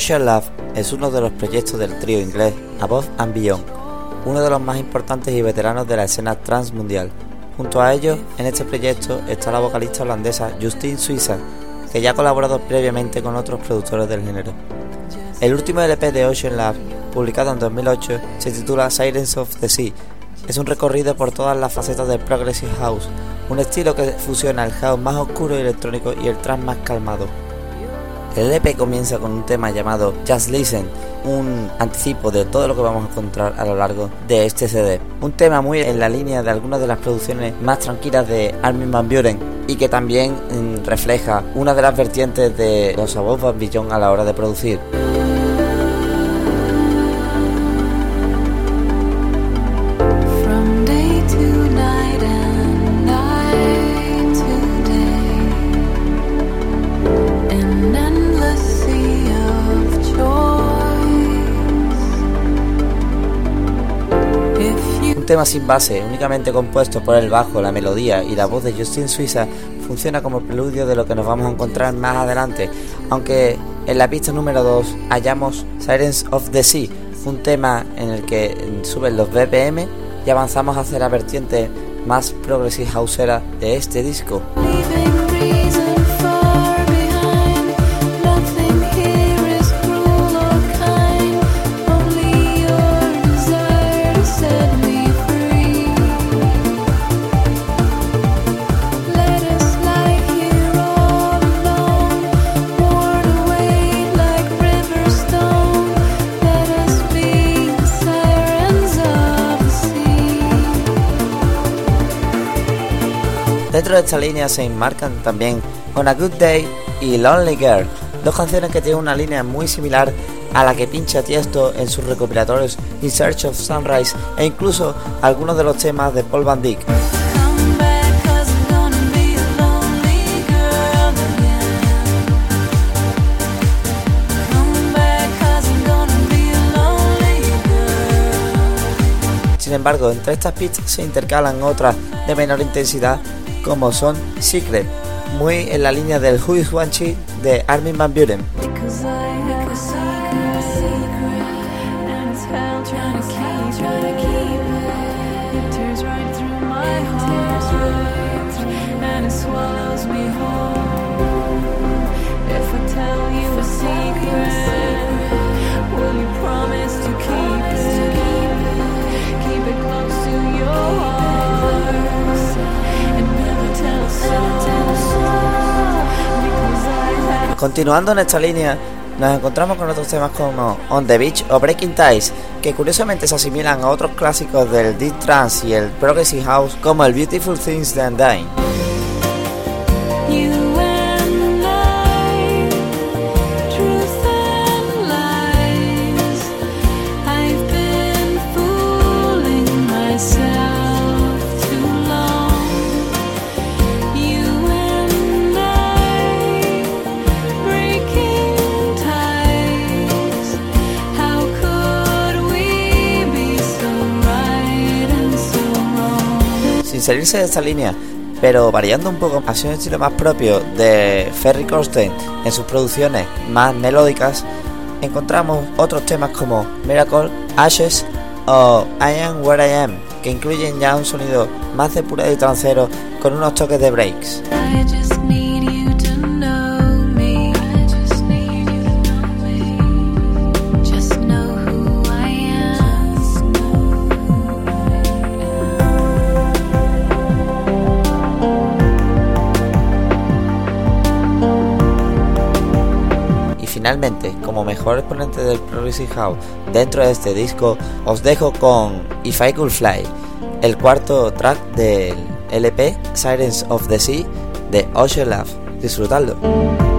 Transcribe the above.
Ocean Love es uno de los proyectos del trío inglés Above and Beyond, uno de los más importantes y veteranos de la escena transmundial. Junto a ellos, en este proyecto está la vocalista holandesa Justine Suiza, que ya ha colaborado previamente con otros productores del género. El último LP de Ocean Love, publicado en 2008, se titula Sirens of the Sea. Es un recorrido por todas las facetas del Progressive House, un estilo que fusiona el house más oscuro y electrónico y el trance más calmado. El EP comienza con un tema llamado Just Listen, un anticipo de todo lo que vamos a encontrar a lo largo de este CD. Un tema muy en la línea de algunas de las producciones más tranquilas de Armin Van Buren y que también mm, refleja una de las vertientes de los Above Beyond a la hora de producir. Tema sin base, únicamente compuesto por el bajo, la melodía y la voz de Justin Suiza, funciona como preludio de lo que nos vamos a encontrar más adelante, aunque en la pista número 2 hallamos Sirens of the Sea, un tema en el que suben los BPM y avanzamos hacia la vertiente más progressive houseera de este disco. Dentro de esta línea se enmarcan también On a Good Day y Lonely Girl, dos canciones que tienen una línea muy similar a la que pincha Tiesto en sus recopilatorios In Search of Sunrise e incluso algunos de los temas de Paul Van Dyck. Sin embargo, entre estas pistas se intercalan otras de menor intensidad como son Secret, muy en la línea del Who is Wanchi de Armin Van Buren. Continuando en esta línea, nos encontramos con otros temas como On the Beach o Breaking Ties, que curiosamente se asimilan a otros clásicos del deep trance y el progressive house como el Beautiful Things That Die. Salirse de esta línea, pero variando un poco, hacia un estilo más propio de Ferry Corsten en sus producciones más melódicas, encontramos otros temas como Miracle, Ashes o I Am Where I Am, que incluyen ya un sonido más depurado y trancero con unos toques de breaks. Finalmente, como mejor exponente del Progressive House dentro de este disco, os dejo con If I Could Fly, el cuarto track del LP Sirens of the Sea de Ocean Love. Disfrutadlo.